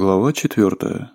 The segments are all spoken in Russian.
Глава 4.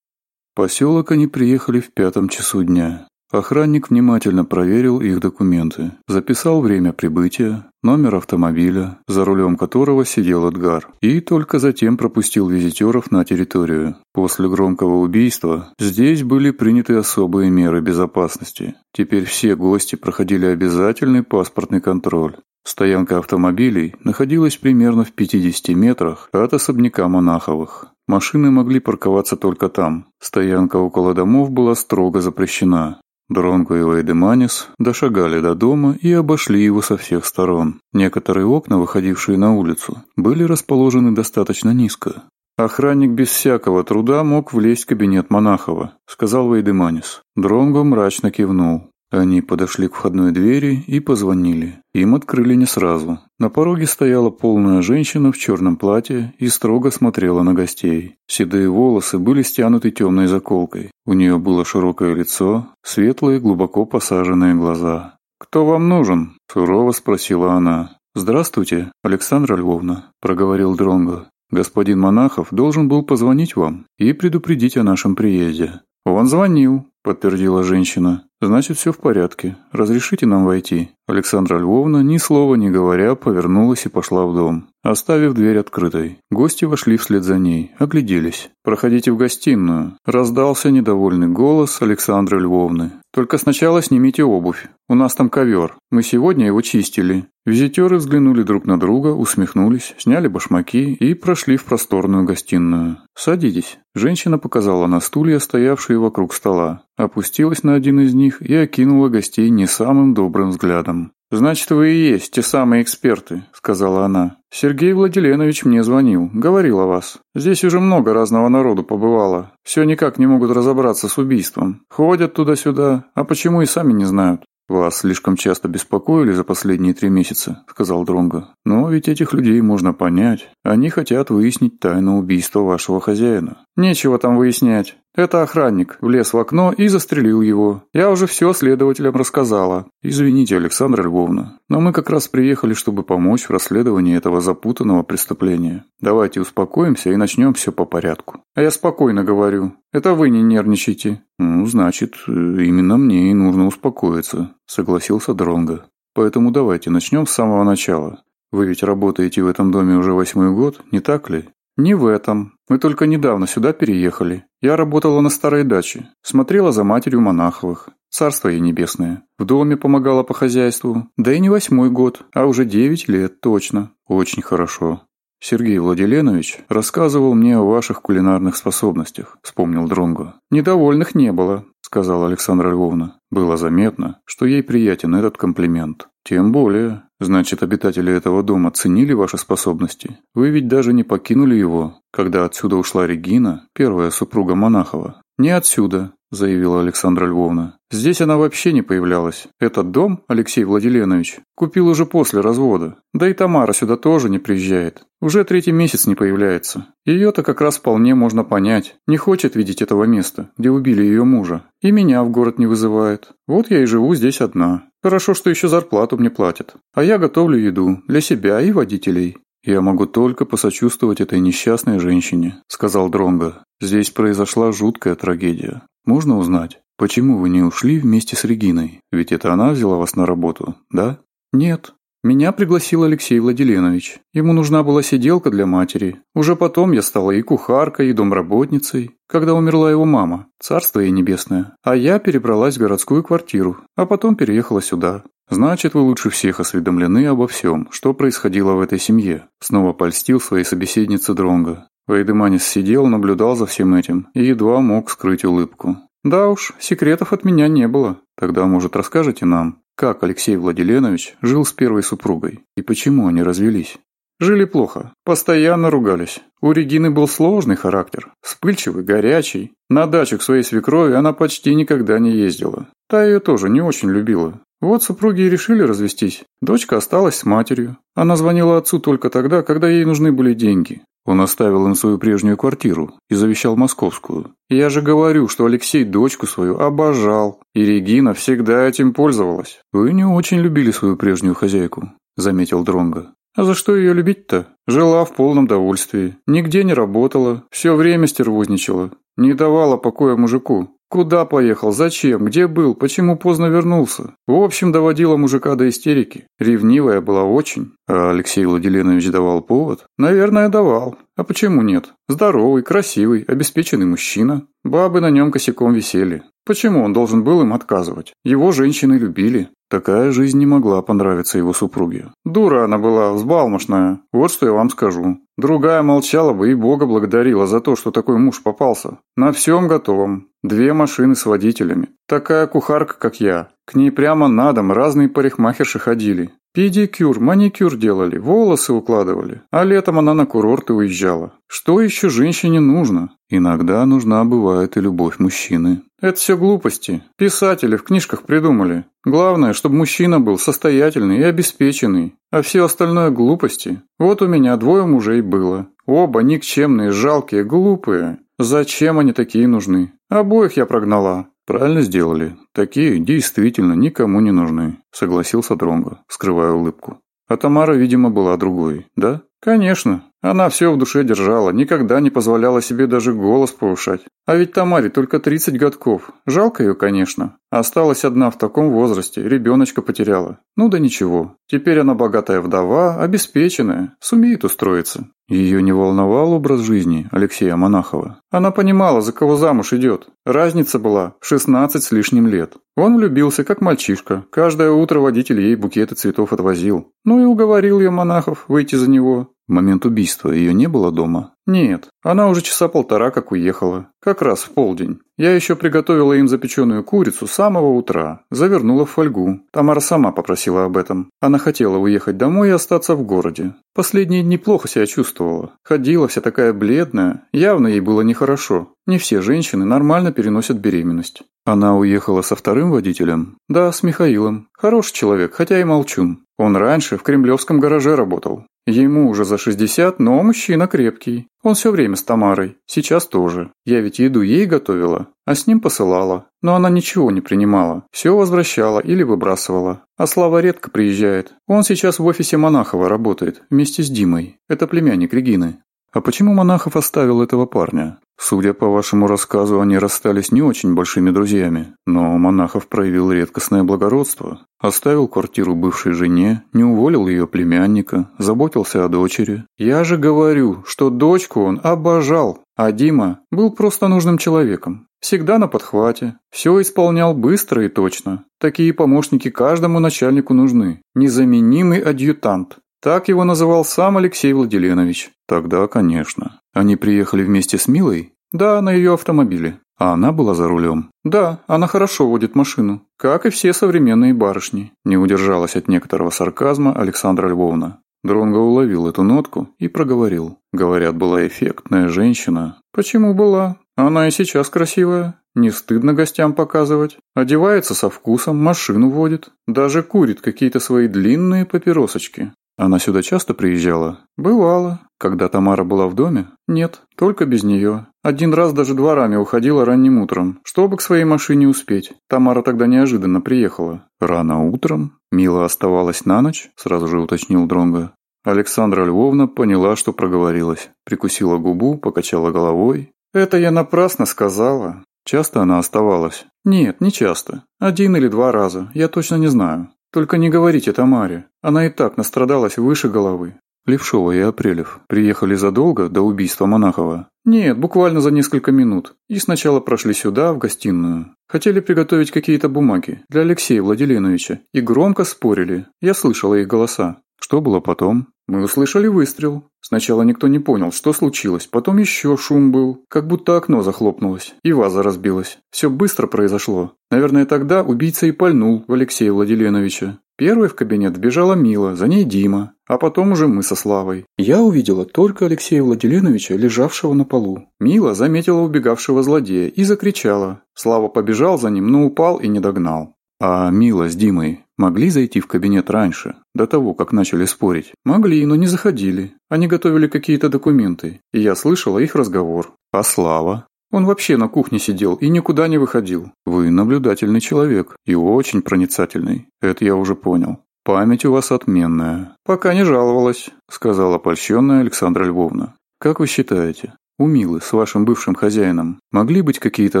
Поселок они приехали в пятом часу дня. Охранник внимательно проверил их документы, записал время прибытия, номер автомобиля, за рулем которого сидел Эдгар, и только затем пропустил визитеров на территорию. После громкого убийства здесь были приняты особые меры безопасности. Теперь все гости проходили обязательный паспортный контроль. Стоянка автомобилей находилась примерно в 50 метрах от особняка Монаховых. Машины могли парковаться только там. Стоянка около домов была строго запрещена. Дронго и Лейдеманис дошагали до дома и обошли его со всех сторон. Некоторые окна, выходившие на улицу, были расположены достаточно низко. «Охранник без всякого труда мог влезть в кабинет Монахова», — сказал Вейдеманис. Дронго мрачно кивнул. Они подошли к входной двери и позвонили. Им открыли не сразу. На пороге стояла полная женщина в черном платье и строго смотрела на гостей. Седые волосы были стянуты темной заколкой. У нее было широкое лицо, светлые, глубоко посаженные глаза. «Кто вам нужен?» – сурово спросила она. «Здравствуйте, Александра Львовна», – проговорил Дронго. «Господин Монахов должен был позвонить вам и предупредить о нашем приезде». «Он звонил», – подтвердила женщина значит все в порядке. Разрешите нам войти? Александра львовна ни слова не говоря повернулась и пошла в дом. Оставив дверь открытой, гости вошли вслед за ней, огляделись. «Проходите в гостиную», – раздался недовольный голос Александры Львовны. «Только сначала снимите обувь. У нас там ковер. Мы сегодня его чистили». Визитеры взглянули друг на друга, усмехнулись, сняли башмаки и прошли в просторную гостиную. «Садитесь». Женщина показала на стулья, стоявшие вокруг стола, опустилась на один из них и окинула гостей не самым добрым взглядом. «Значит, вы и есть те самые эксперты», — сказала она. «Сергей Владиленович мне звонил, говорил о вас. Здесь уже много разного народу побывало. Все никак не могут разобраться с убийством. Ходят туда-сюда, а почему и сами не знают». «Вас слишком часто беспокоили за последние три месяца», — сказал Дронго. «Но ведь этих людей можно понять. Они хотят выяснить тайну убийства вашего хозяина». «Нечего там выяснять. Это охранник влез в окно и застрелил его. Я уже все следователям рассказала. Извините, Александра Львовна, но мы как раз приехали, чтобы помочь в расследовании этого запутанного преступления. Давайте успокоимся и начнем все по порядку. А я спокойно говорю. Это вы не нервничайте. Ну, значит, именно мне и нужно успокоиться, согласился Дронга. Поэтому давайте начнем с самого начала. Вы ведь работаете в этом доме уже восьмой год, не так ли? Не в этом. Мы только недавно сюда переехали. Я работала на старой даче. Смотрела за матерью Монаховых. Царство ей небесное. В доме помогала по хозяйству. Да и не восьмой год, а уже девять лет точно. Очень хорошо. Сергей Владиленович рассказывал мне о ваших кулинарных способностях, вспомнил Дронго. Недовольных не было, сказала Александра Львовна. Было заметно, что ей приятен этот комплимент. Тем более, значит, обитатели этого дома ценили ваши способности. Вы ведь даже не покинули его, когда отсюда ушла Регина, первая супруга Монахова. «Не отсюда», — заявила Александра Львовна. «Здесь она вообще не появлялась. Этот дом, Алексей Владиленович, купил уже после развода. Да и Тамара сюда тоже не приезжает. Уже третий месяц не появляется. Ее-то как раз вполне можно понять. Не хочет видеть этого места, где убили ее мужа. И меня в город не вызывает. Вот я и живу здесь одна. Хорошо, что еще зарплату мне платят. А я готовлю еду для себя и водителей я могу только посочувствовать этой несчастной женщине сказал дронго здесь произошла жуткая трагедия можно узнать почему вы не ушли вместе с региной ведь это она взяла вас на работу да нет меня пригласил Алексей Владиленович. Ему нужна была сиделка для матери. Уже потом я стала и кухаркой, и домработницей, когда умерла его мама, царство ей небесное. А я перебралась в городскую квартиру, а потом переехала сюда. Значит, вы лучше всех осведомлены обо всем, что происходило в этой семье. Снова польстил своей собеседнице Дронга. Вейдеманис сидел, наблюдал за всем этим и едва мог скрыть улыбку. «Да уж, секретов от меня не было. Тогда, может, расскажете нам, как Алексей Владиленович жил с первой супругой и почему они развелись?» Жили плохо, постоянно ругались. У Регины был сложный характер, вспыльчивый, горячий. На дачу к своей свекрови она почти никогда не ездила. Та ее тоже не очень любила. Вот супруги и решили развестись. Дочка осталась с матерью. Она звонила отцу только тогда, когда ей нужны были деньги. Он оставил им свою прежнюю квартиру и завещал московскую. Я же говорю, что Алексей дочку свою обожал, и Регина всегда этим пользовалась. Вы не очень любили свою прежнюю хозяйку, заметил Дронга. А за что ее любить-то? Жила в полном довольстве, нигде не работала, все время стервозничала, не давала покоя мужику. Куда поехал? Зачем? Где был? Почему поздно вернулся? В общем, доводила мужика до истерики. Ревнивая была очень. А Алексей Владимирович давал повод? Наверное, давал. А почему нет? Здоровый, красивый, обеспеченный мужчина. Бабы на нем косяком висели. Почему он должен был им отказывать? Его женщины любили. Такая жизнь не могла понравиться его супруге. Дура она была, взбалмошная. Вот что я вам скажу. Другая молчала бы и Бога благодарила за то, что такой муж попался. На всем готовом. Две машины с водителями. Такая кухарка, как я. К ней прямо на дом разные парикмахерши ходили. Педикюр, маникюр делали, волосы укладывали. А летом она на курорты уезжала. Что еще женщине нужно? Иногда нужна бывает и любовь мужчины. Это все глупости. Писатели в книжках придумали. Главное, чтобы мужчина был состоятельный и обеспеченный, а все остальное глупости. Вот у меня двое мужей было. Оба никчемные, жалкие, глупые. Зачем они такие нужны? Обоих я прогнала. Правильно сделали. Такие действительно никому не нужны, согласился Дронго, скрывая улыбку. А Тамара, видимо, была другой, да? Конечно, она все в душе держала, никогда не позволяла себе даже голос повышать. А ведь Тамаре только 30 годков. Жалко ее, конечно. Осталась одна в таком возрасте, ребеночка потеряла. Ну да ничего. Теперь она богатая вдова, обеспеченная, сумеет устроиться. Ее не волновал образ жизни Алексея Монахова. Она понимала, за кого замуж идет. Разница была в 16 с лишним лет. Он влюбился, как мальчишка. Каждое утро водитель ей букеты цветов отвозил. Ну и уговорил ее монахов выйти за него момент убийства ее не было дома? Нет, она уже часа полтора как уехала. Как раз в полдень. Я еще приготовила им запеченную курицу с самого утра. Завернула в фольгу. Тамара сама попросила об этом. Она хотела уехать домой и остаться в городе. Последние дни плохо себя чувствовала. Ходила вся такая бледная. Явно ей было нехорошо. Не все женщины нормально переносят беременность. Она уехала со вторым водителем? Да, с Михаилом. Хороший человек, хотя и молчун. Он раньше в кремлевском гараже работал. Ему уже за 60, но мужчина крепкий. Он все время с Тамарой. Сейчас тоже. Я ведь еду ей готовила, а с ним посылала. Но она ничего не принимала. Все возвращала или выбрасывала. А Слава редко приезжает. Он сейчас в офисе Монахова работает вместе с Димой. Это племянник Регины. «А почему Монахов оставил этого парня? Судя по вашему рассказу, они расстались не очень большими друзьями, но Монахов проявил редкостное благородство, оставил квартиру бывшей жене, не уволил ее племянника, заботился о дочери. Я же говорю, что дочку он обожал, а Дима был просто нужным человеком. Всегда на подхвате, все исполнял быстро и точно. Такие помощники каждому начальнику нужны. Незаменимый адъютант. Так его называл сам Алексей Владимирович. Тогда, конечно. Они приехали вместе с Милой? Да, на ее автомобиле. А она была за рулем? Да, она хорошо водит машину. Как и все современные барышни. Не удержалась от некоторого сарказма Александра Львовна. Дронго уловил эту нотку и проговорил. Говорят, была эффектная женщина. Почему была? Она и сейчас красивая. Не стыдно гостям показывать. Одевается со вкусом, машину водит. Даже курит какие-то свои длинные папиросочки. Она сюда часто приезжала? Бывало. Когда Тамара была в доме? Нет, только без нее. Один раз даже дворами уходила ранним утром, чтобы к своей машине успеть. Тамара тогда неожиданно приехала. Рано утром? Мила оставалась на ночь? Сразу же уточнил Дронга. Александра Львовна поняла, что проговорилась. Прикусила губу, покачала головой. «Это я напрасно сказала. Часто она оставалась?» «Нет, не часто. Один или два раза. Я точно не знаю. Только не говорите Тамаре. Она и так настрадалась выше головы. Левшова и Апрелев приехали задолго до убийства Монахова. Нет, буквально за несколько минут. И сначала прошли сюда, в гостиную. Хотели приготовить какие-то бумаги для Алексея Владимировича и громко спорили. Я слышала их голоса. Что было потом? Мы услышали выстрел. Сначала никто не понял, что случилось. Потом еще шум был. Как будто окно захлопнулось. И ваза разбилась. Все быстро произошло. Наверное, тогда убийца и пальнул в Алексея Владиленовича. Первой в кабинет бежала Мила, за ней Дима, а потом уже мы со Славой. Я увидела только Алексея Владиленовича, лежавшего на полу. Мила заметила убегавшего злодея и закричала. Слава побежал за ним, но упал и не догнал. А Мила с Димой могли зайти в кабинет раньше, до того, как начали спорить? Могли, но не заходили. Они готовили какие-то документы, и я слышала их разговор. А Слава? Он вообще на кухне сидел и никуда не выходил. Вы наблюдательный человек и очень проницательный. Это я уже понял. Память у вас отменная. Пока не жаловалась, сказала польщенная Александра Львовна. Как вы считаете, у милы с вашим бывшим хозяином, могли быть какие-то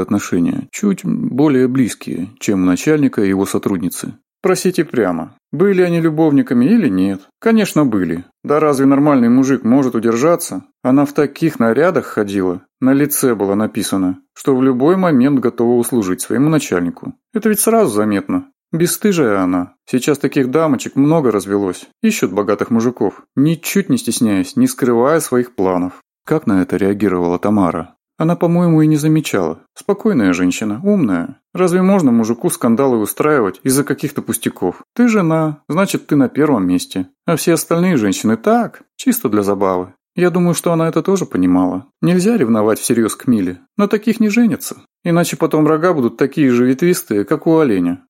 отношения, чуть более близкие, чем у начальника и его сотрудницы? Просите прямо. Были они любовниками или нет? Конечно, были. Да разве нормальный мужик может удержаться? Она в таких нарядах ходила. На лице было написано, что в любой момент готова услужить своему начальнику. Это ведь сразу заметно. Бесстыжая она. Сейчас таких дамочек много развелось. Ищут богатых мужиков, ничуть не стесняясь, не скрывая своих планов. Как на это реагировала Тамара? Она, по-моему, и не замечала. Спокойная женщина, умная. Разве можно мужику скандалы устраивать из-за каких-то пустяков? Ты жена, значит, ты на первом месте. А все остальные женщины так, чисто для забавы. Я думаю, что она это тоже понимала. Нельзя ревновать всерьез к Миле. На таких не женятся. Иначе потом рога будут такие же ветвистые, как у оленя.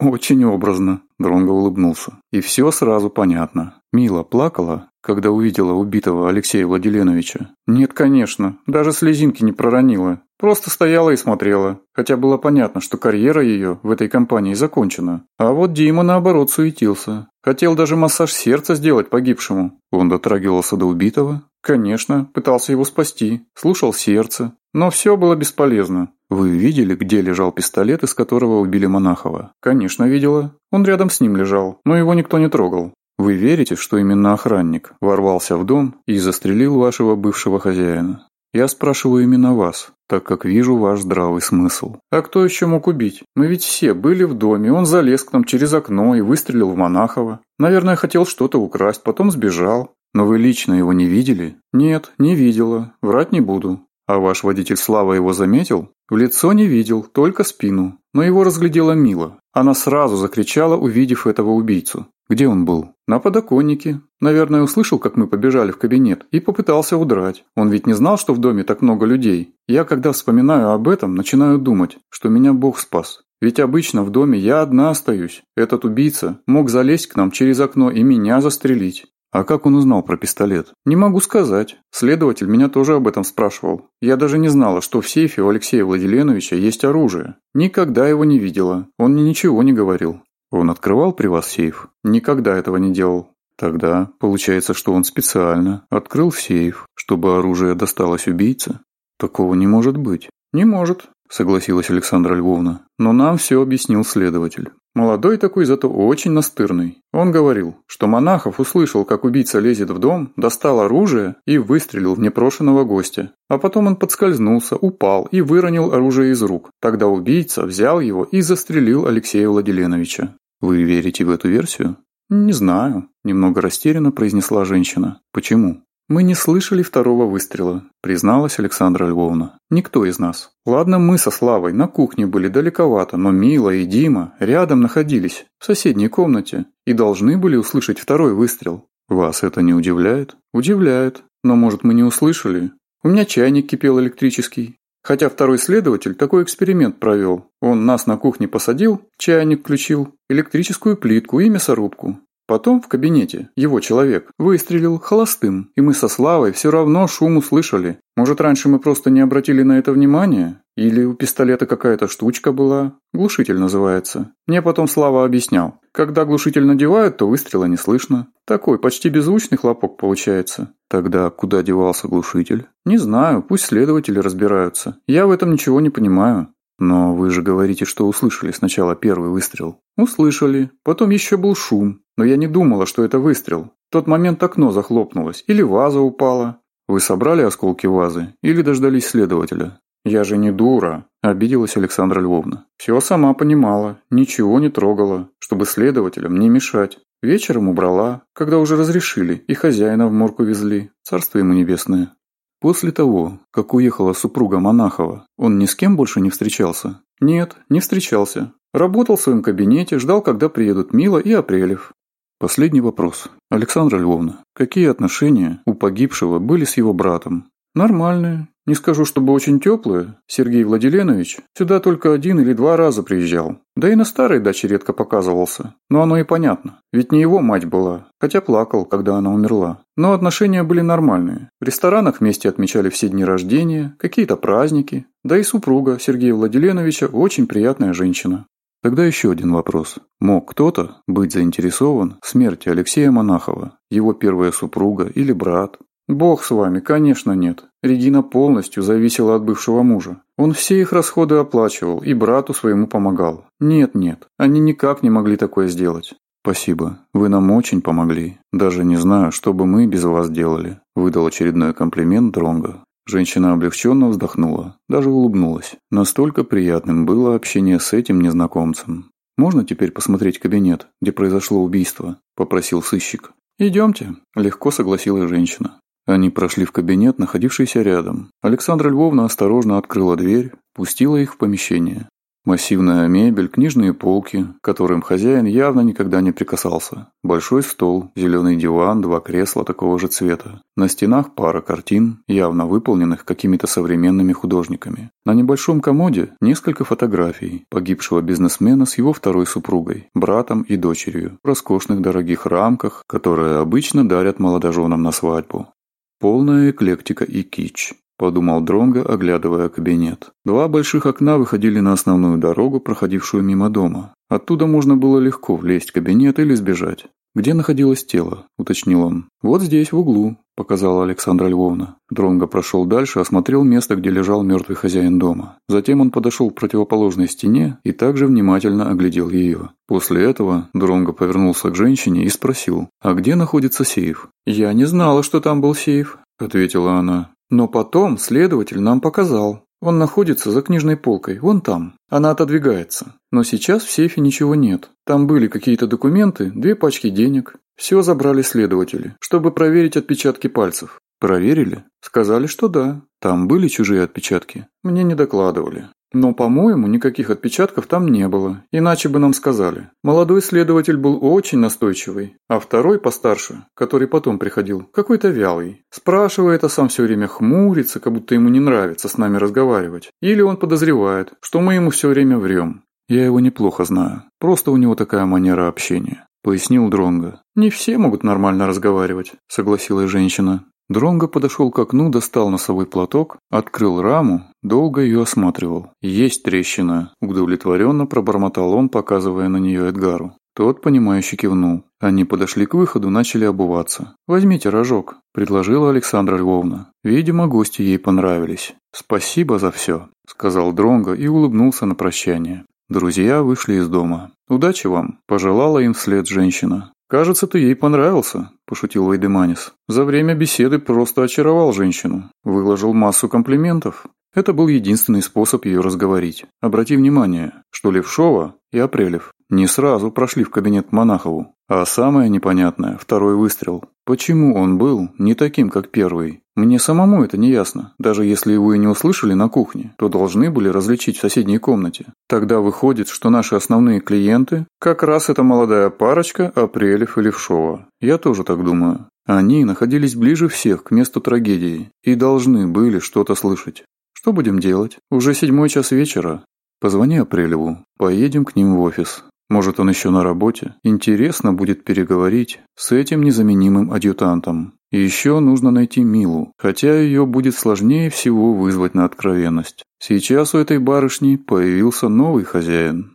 Очень образно, Дронго улыбнулся. И все сразу понятно. Мила плакала, когда увидела убитого Алексея Владиленовича? Нет, конечно, даже слезинки не проронила. Просто стояла и смотрела, хотя было понятно, что карьера ее в этой компании закончена. А вот Дима, наоборот, суетился. Хотел даже массаж сердца сделать погибшему. Он дотрагивался до убитого? Конечно, пытался его спасти, слушал сердце. Но все было бесполезно. Вы видели, где лежал пистолет, из которого убили Монахова? Конечно, видела. Он рядом с ним лежал, но его никто не трогал. Вы верите, что именно охранник ворвался в дом и застрелил вашего бывшего хозяина? Я спрашиваю именно вас, так как вижу ваш здравый смысл. А кто еще мог убить? Мы ведь все были в доме, он залез к нам через окно и выстрелил в Монахова. Наверное, хотел что-то украсть, потом сбежал. Но вы лично его не видели? Нет, не видела. Врать не буду. А ваш водитель Слава его заметил? В Лицо не видел, только спину, но его разглядела Мила. Она сразу закричала, увидев этого убийцу. Где он был? На подоконнике. Наверное, услышал, как мы побежали в кабинет, и попытался удрать. Он ведь не знал, что в доме так много людей. Я, когда вспоминаю об этом, начинаю думать, что меня Бог спас. Ведь обычно в доме я одна остаюсь. Этот убийца мог залезть к нам через окно и меня застрелить. А как он узнал про пистолет? Не могу сказать. Следователь меня тоже об этом спрашивал. Я даже не знала, что в сейфе у Алексея Владиленовича есть оружие. Никогда его не видела. Он мне ничего не говорил. Он открывал при вас сейф? Никогда этого не делал. Тогда получается, что он специально открыл сейф, чтобы оружие досталось убийце? Такого не может быть. Не может согласилась Александра Львовна. Но нам все объяснил следователь. Молодой такой, зато очень настырный. Он говорил, что Монахов услышал, как убийца лезет в дом, достал оружие и выстрелил в непрошенного гостя. А потом он подскользнулся, упал и выронил оружие из рук. Тогда убийца взял его и застрелил Алексея Владиленовича. Вы верите в эту версию? «Не знаю», – немного растерянно произнесла женщина. «Почему?» «Мы не слышали второго выстрела», — призналась Александра Львовна. «Никто из нас. Ладно, мы со Славой на кухне были далековато, но Мила и Дима рядом находились, в соседней комнате, и должны были услышать второй выстрел». «Вас это не удивляет?» «Удивляет. Но, может, мы не услышали? У меня чайник кипел электрический. Хотя второй следователь такой эксперимент провел. Он нас на кухне посадил, чайник включил, электрическую плитку и мясорубку. Потом в кабинете его человек выстрелил холостым, и мы со Славой все равно шум услышали. Может, раньше мы просто не обратили на это внимания? Или у пистолета какая-то штучка была? Глушитель называется. Мне потом Слава объяснял. Когда глушитель надевают, то выстрела не слышно. Такой почти беззвучный хлопок получается. Тогда куда девался глушитель? Не знаю, пусть следователи разбираются. Я в этом ничего не понимаю. «Но вы же говорите, что услышали сначала первый выстрел». «Услышали. Потом еще был шум но я не думала, что это выстрел. В тот момент окно захлопнулось, или ваза упала. Вы собрали осколки вазы или дождались следователя? Я же не дура, обиделась Александра Львовна. Все сама понимала, ничего не трогала, чтобы следователям не мешать. Вечером убрала, когда уже разрешили, и хозяина в морку везли. Царство ему небесное. После того, как уехала супруга Монахова, он ни с кем больше не встречался? Нет, не встречался. Работал в своем кабинете, ждал, когда приедут Мила и Апрелев. Последний вопрос. Александра Львовна, какие отношения у погибшего были с его братом? Нормальные. Не скажу, чтобы очень теплые. Сергей Владиленович сюда только один или два раза приезжал. Да и на старой даче редко показывался. Но оно и понятно. Ведь не его мать была, хотя плакал, когда она умерла. Но отношения были нормальные. В ресторанах вместе отмечали все дни рождения, какие-то праздники. Да и супруга Сергея Владиленовича очень приятная женщина. Тогда еще один вопрос. Мог кто-то быть заинтересован в смерти Алексея Монахова, его первая супруга или брат? Бог с вами, конечно, нет. Регина полностью зависела от бывшего мужа. Он все их расходы оплачивал и брату своему помогал. Нет-нет, они никак не могли такое сделать. «Спасибо. Вы нам очень помогли. Даже не знаю, что бы мы без вас делали», – выдал очередной комплимент Дронго. Женщина облегченно вздохнула, даже улыбнулась. Настолько приятным было общение с этим незнакомцем. «Можно теперь посмотреть кабинет, где произошло убийство?» – попросил сыщик. «Идемте», – легко согласилась женщина. Они прошли в кабинет, находившийся рядом. Александра Львовна осторожно открыла дверь, пустила их в помещение. Массивная мебель, книжные полки, к которым хозяин явно никогда не прикасался. Большой стол, зеленый диван, два кресла такого же цвета. На стенах пара картин, явно выполненных какими-то современными художниками. На небольшом комоде несколько фотографий погибшего бизнесмена с его второй супругой, братом и дочерью в роскошных дорогих рамках, которые обычно дарят молодоженам на свадьбу. Полная эклектика и кич. Подумал Дронго, оглядывая кабинет. Два больших окна выходили на основную дорогу, проходившую мимо дома. Оттуда можно было легко влезть в кабинет или сбежать. «Где находилось тело?» – уточнил он. «Вот здесь, в углу», – показала Александра Львовна. Дронго прошел дальше, осмотрел место, где лежал мертвый хозяин дома. Затем он подошел к противоположной стене и также внимательно оглядел ее. После этого Дронго повернулся к женщине и спросил, «А где находится сейф?» «Я не знала, что там был сейф», – ответила она. Но потом следователь нам показал. Он находится за книжной полкой, вон там. Она отодвигается. Но сейчас в сейфе ничего нет. Там были какие-то документы, две пачки денег. Все забрали следователи, чтобы проверить отпечатки пальцев. Проверили? Сказали, что да. Там были чужие отпечатки. Мне не докладывали. Но, по-моему, никаких отпечатков там не было, иначе бы нам сказали. Молодой следователь был очень настойчивый, а второй постарше, который потом приходил, какой-то вялый. Спрашивает, а сам все время хмурится, как будто ему не нравится с нами разговаривать. Или он подозревает, что мы ему все время врем. Я его неплохо знаю, просто у него такая манера общения. Пояснил Дронга. «Не все могут нормально разговаривать», — согласилась женщина. Дронго подошел к окну, достал носовой платок, открыл раму долго ее осматривал. Есть трещина, удовлетворенно пробормотал он, показывая на нее Эдгару. Тот, понимающе кивнул. Они подошли к выходу, начали обуваться. «Возьмите рожок», – предложила Александра Львовна. Видимо, гости ей понравились. «Спасибо за все», – сказал Дронго и улыбнулся на прощание. Друзья вышли из дома. «Удачи вам!» – пожелала им вслед женщина. «Кажется, ты ей понравился», – пошутил Вайдеманис. «За время беседы просто очаровал женщину. Выложил массу комплиментов. Это был единственный способ ее разговорить. Обрати внимание, что Левшова и Апрелев не сразу прошли в кабинет Монахову. А самое непонятное – второй выстрел. Почему он был не таким, как первый? Мне самому это не ясно. Даже если его и не услышали на кухне, то должны были различить в соседней комнате. Тогда выходит, что наши основные клиенты – как раз эта молодая парочка Апрелев и Левшова. Я тоже так думаю. Они находились ближе всех к месту трагедии и должны были что-то слышать. Что будем делать? Уже седьмой час вечера. Позвони Апрелеву. Поедем к ним в офис. Может, он еще на работе. Интересно будет переговорить с этим незаменимым адъютантом. И еще нужно найти Милу, хотя ее будет сложнее всего вызвать на откровенность. Сейчас у этой барышни появился новый хозяин.